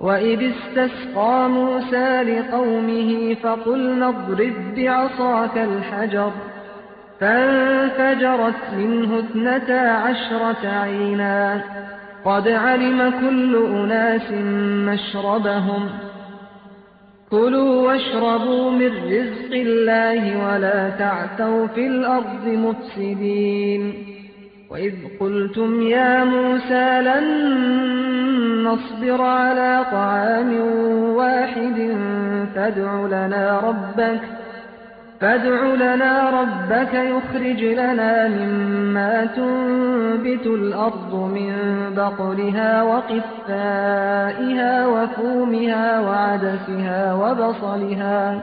وإذ استسقى موسى لقومه فقلنا اضرب بعصاك الحجر فانفجرت منه اثنتا عشرة عينا قد علم كل أناس مشربهم كلوا واشربوا من رزق الله ولا تعثوا في الأرض مفسدين وإذ قلتم يا موسى لن نصبر على طعام واحد فادع لنا ربك فادع لنا ربك يخرج لنا مما تنبت الأرض من بقلها وقفائها وفومها وعدسها وبصلها.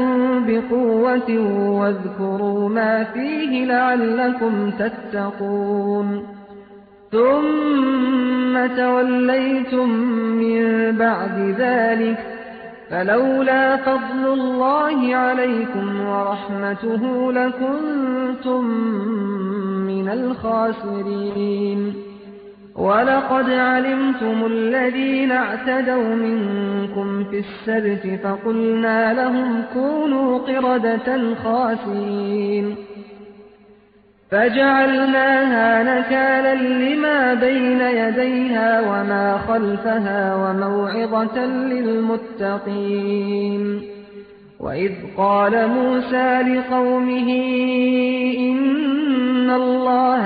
بقوة واذكروا ما فيه لعلكم تتقون ثم توليتم من بعد ذلك فلولا فضل الله عليكم ورحمته لكنتم من الخاسرين ولقد علمتم الذين اعتدوا منكم في السبت فقلنا لهم كونوا قردة خاسرين. فجعلناها نكالا لما بين يديها وما خلفها وموعظة للمتقين. وإذ قال موسى لقومه إن الله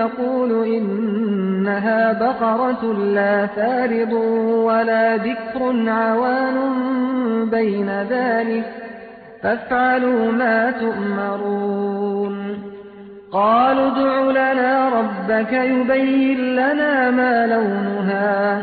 يقول إنها بقرة لا فارض ولا ذكر عوان بين ذلك فافعلوا ما تؤمرون. قالوا ادع لنا ربك يبين لنا ما لونها.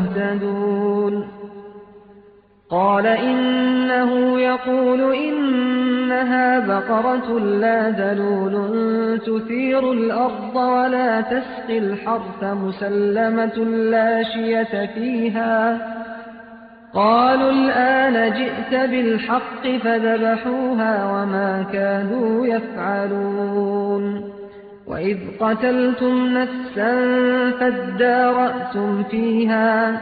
قال إنه يقول إنها بقرة لا ذلول تثير الأرض ولا تسقي الحرث مسلمة لا شية فيها. قالوا الآن جئت بالحق فذبحوها وما كانوا يفعلون. وإذ قتلتم نفسا فادارأتم فيها.